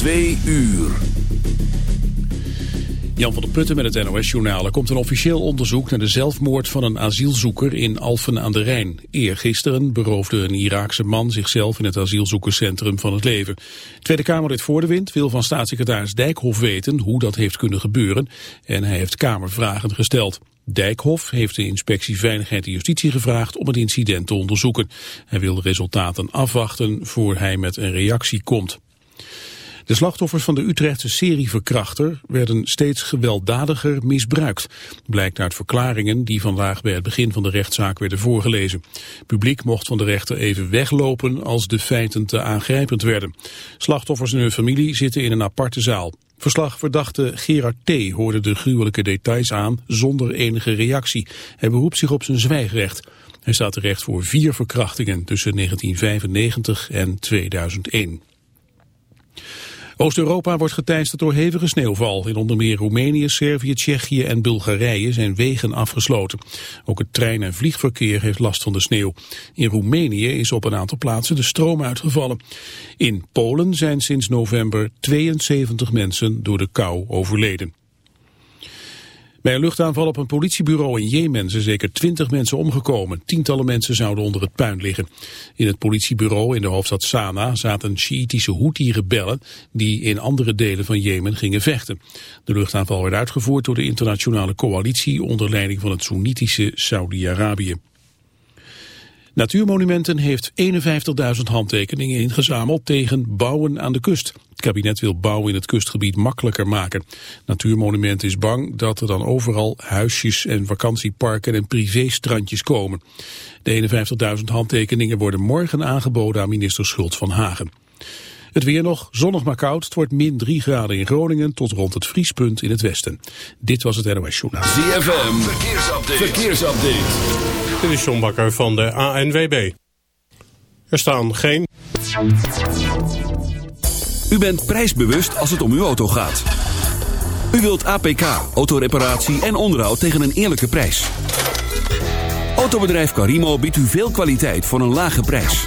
Twee uur. Jan van der Putten met het NOS-journaal. Er komt een officieel onderzoek naar de zelfmoord van een asielzoeker in Alphen aan de Rijn. Eergisteren beroofde een Iraakse man zichzelf in het asielzoekerscentrum van het leven. Tweede Kamerlid Voor de Wind wil van staatssecretaris Dijkhoff weten hoe dat heeft kunnen gebeuren. En hij heeft Kamervragen gesteld. Dijkhoff heeft de inspectie Veiligheid en Justitie gevraagd om het incident te onderzoeken. Hij wil de resultaten afwachten voor hij met een reactie komt. De slachtoffers van de Utrechtse serieverkrachter werden steeds gewelddadiger misbruikt. Blijkt uit verklaringen die vandaag bij het begin van de rechtszaak werden voorgelezen. Publiek mocht van de rechter even weglopen als de feiten te aangrijpend werden. Slachtoffers en hun familie zitten in een aparte zaal. Verslagverdachte Gerard T. hoorde de gruwelijke details aan zonder enige reactie. Hij beroept zich op zijn zwijgrecht. Hij staat terecht voor vier verkrachtingen tussen 1995 en 2001. Oost-Europa wordt geteisterd door hevige sneeuwval. In onder meer Roemenië, Servië, Tsjechië en Bulgarije zijn wegen afgesloten. Ook het trein- en vliegverkeer heeft last van de sneeuw. In Roemenië is op een aantal plaatsen de stroom uitgevallen. In Polen zijn sinds november 72 mensen door de kou overleden. Bij een luchtaanval op een politiebureau in Jemen zijn zeker twintig mensen omgekomen. Tientallen mensen zouden onder het puin liggen. In het politiebureau in de hoofdstad Sanaa zaten Sjiitische Houthi-rebellen die in andere delen van Jemen gingen vechten. De luchtaanval werd uitgevoerd door de internationale coalitie onder leiding van het Soenitische Saudi-Arabië. Natuurmonumenten heeft 51.000 handtekeningen ingezameld tegen bouwen aan de kust. Het kabinet wil bouwen in het kustgebied makkelijker maken. Natuurmonumenten is bang dat er dan overal huisjes en vakantieparken en privéstrandjes komen. De 51.000 handtekeningen worden morgen aangeboden aan minister Schult van Hagen. Het weer nog, zonnig maar koud. Het wordt min 3 graden in Groningen tot rond het vriespunt in het westen. Dit was het NOS Journaal. ZFM, verkeersupdate. verkeersupdate. Dit is John Bakker van de ANWB. Er staan geen... U bent prijsbewust als het om uw auto gaat. U wilt APK, autoreparatie en onderhoud tegen een eerlijke prijs. Autobedrijf Carimo biedt u veel kwaliteit voor een lage prijs.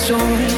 it's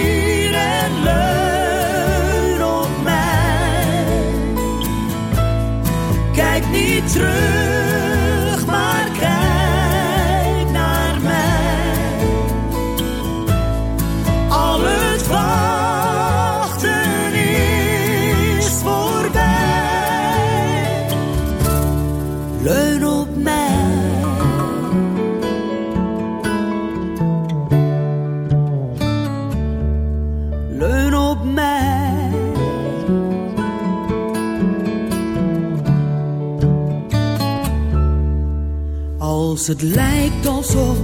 het lijkt alsof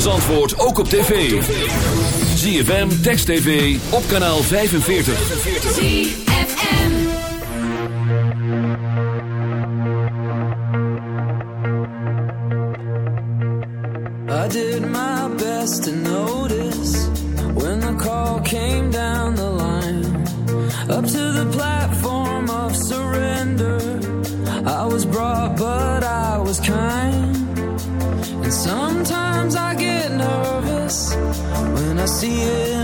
van Zandvoort ook op tv. ZFM, Text TV, op kanaal 45. ZFM I did my best to know see it.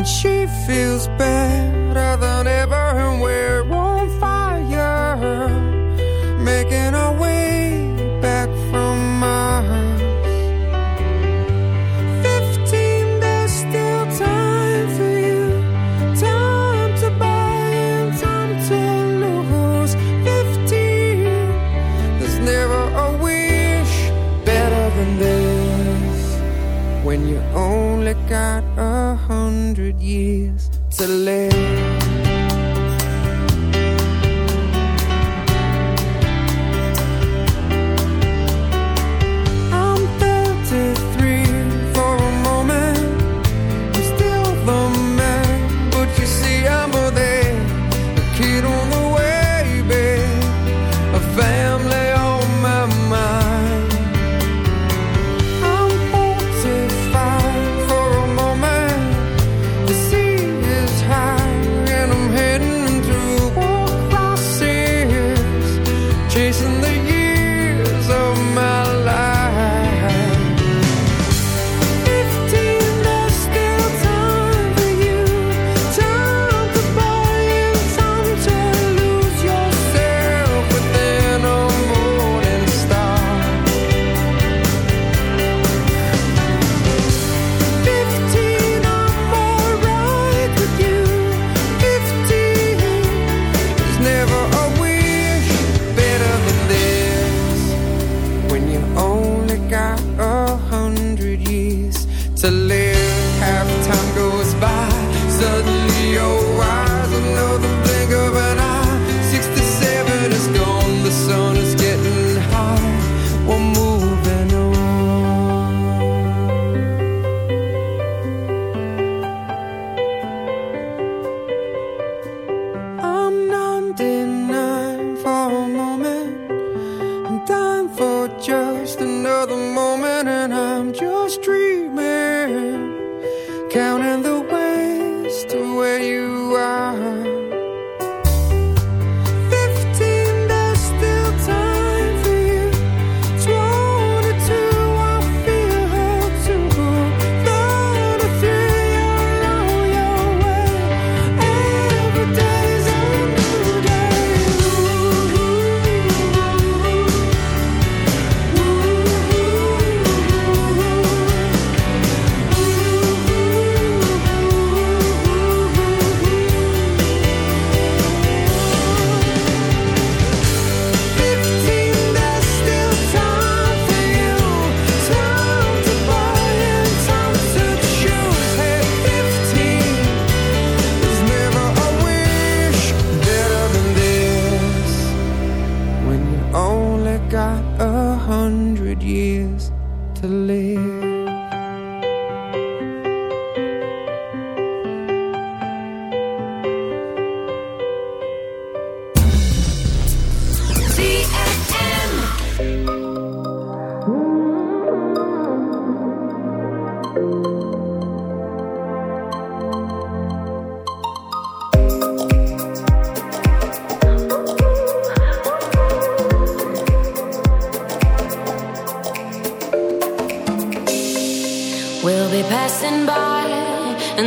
and she feels better than ever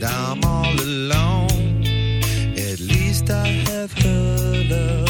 that I'm all alone. At least I have her love.